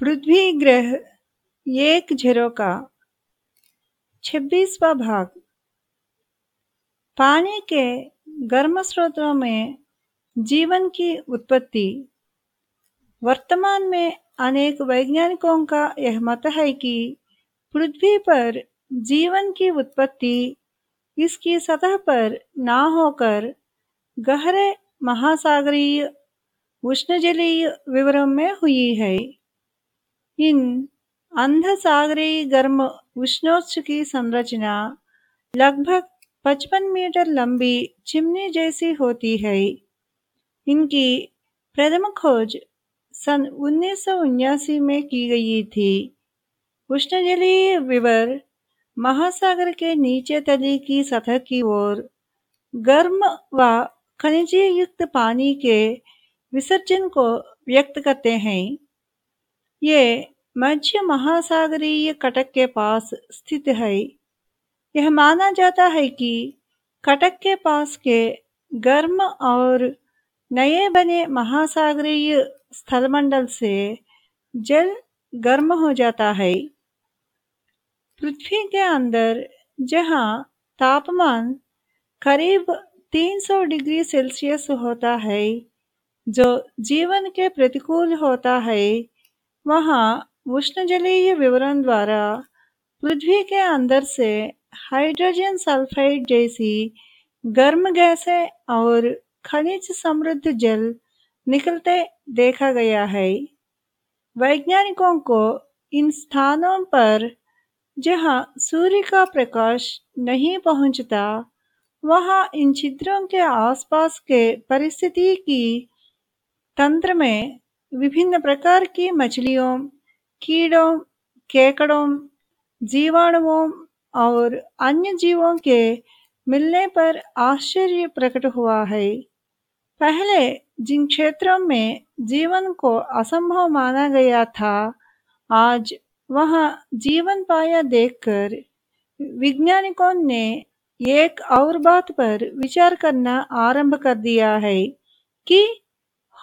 पृथ्वी ग्रह एक झेरो का छब्बीसवा भाग। पानी के गर्म स्रोतों में जीवन की उत्पत्ति। वर्तमान में अनेक वैज्ञानिकों का यह मत है कि पृथ्वी पर जीवन की उत्पत्ति इसकी सतह पर ना होकर गहरे महासागरीय, उष्णजलीय विवरण में हुई है। इन अंधसागरीय गर्म उष्णोच्च की संरचना लगभग 55 मीटर लंबी चिमनी जैसी होती है। इनकी प्रथम खोज सन उन्नीस में की गई थी। उष्णजलीय विवर महासागर के नीचे तली की सतह की ओर गर्म व खनिजीय युक्त पानी के विसर्जन को व्यक्त करते हैं। ये मध्य महासागरीय कटक के पास स्थित है। यह माना जाता है कि कटक के पास के गर्म और नए बने महासागरीय स्थलमंडल से जल गर्म हो जाता है। पृथ्वी के अंदर जहाँ तापमान करीब 300 डिग्री सेल्सियस होता है, जो जीवन के प्रतिकूल होता है वहाँ उष्णजलीय विवरण द्वारा पृथ्वी के अंदर से हाइड्रोजन सल्फाइड जैसी गर्म गैसें और खनिज समृद्ध जल निकलते देखा गया है। वैज्ञानिकों को इन स्थानों पर जहाँ सूर्य का प्रकाश नहीं पहुँचता, वहाँ इन छिद्रों के आसपास के परिस्थिति की तंत्र में विभिन्न प्रकार की मछलियों, कीड़ों, केकड़ों, जीवाणुओं और अन्य जीवों के मिलने पर आश्चर्य प्रकट हुआ है। पहले जिन क्षेत्रों में जीवन को असंभव माना गया था, आज वहाँ जीवन पाया देखकर वैज्ञानिकों ने एक और बात पर विचार करना आरंभ कर दिया है कि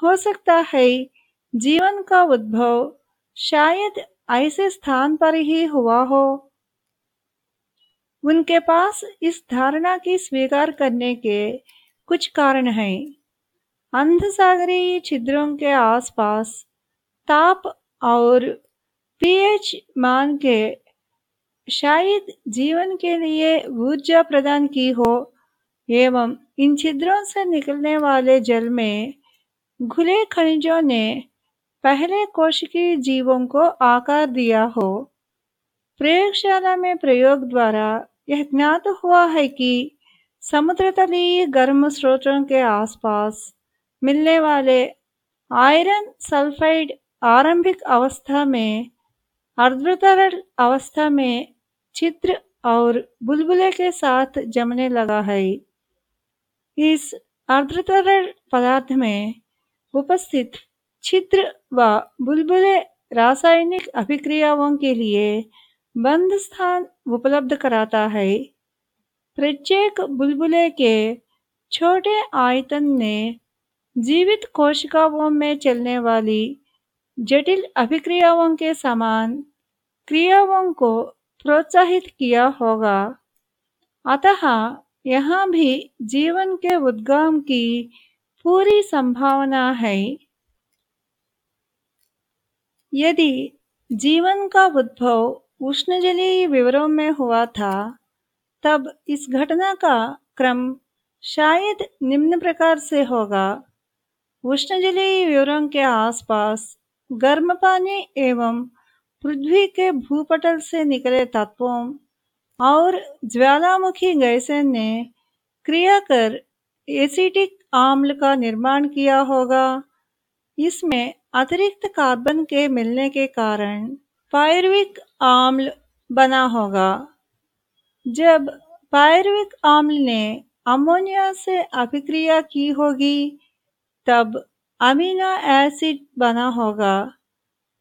हो सकता है जीवन का उद्भव शायद ऐसे स्थान पर ही हुआ हो। उनके पास इस धारणा की स्वीकार करने के कुछ कारण हैं। अंधसागरीय छिद्रों के आसपास ताप और पीएच मान के शायद जीवन के लिए ऊर्जा प्रदान की हो, एवं इन छिद्रों से निकलने वाले जल में घुले खनिजों ने पहले कोशिकीय जीवों को आकार दिया हो। प्रयोगशाला में प्रयोग द्वारा यह ज्ञात हुआ है कि समुद्र तलीय गर्म स्रोतों के आसपास मिलने वाले आयरन सल्फाइड आरंभिक अवस्था में अर्धतरल अवस्था में चित्र और बुलबुले के साथ जमने लगा है। इस अर्धतरल पदार्थ में उपस्थित छिद्र व बुलबुले रासायनिक अभिक्रियाओं के लिए बंद स्थान उपलब्ध कराता है। प्रत्येक बुलबुले के छोटे आयतन ने जीवित कोशिकाओं में चलने वाली जटिल अभिक्रियाओं के समान क्रियाओं को प्रोत्साहित किया होगा। अतः यहाँ भी जीवन के उद्गम की पूरी संभावना है। यदि जीवन का उद्भव उष्णजलीय विवरों में हुआ था, तब इस घटना का क्रम शायद निम्न प्रकार से होगा। उष्णजलीय विवरों के आसपास गर्म पानी एवं पृथ्वी के भूपटल से निकले तत्वों और ज्वालामुखी गैसें ने क्रिया कर एसिटिक आम्ल का निर्माण किया होगा। इसमें अतिरिक्त कार्बन के मिलने के कारण पायरुविक आम्ल बना होगा। जब पायरुविक आम्ल ने अमोनिया से अभिक्रिया की होगी, तब अमीनो एसिड बना होगा,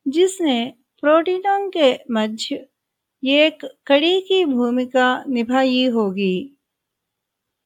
जिसने प्रोटीनों के मध्य एक कड़ी की भूमिका निभाई होगी।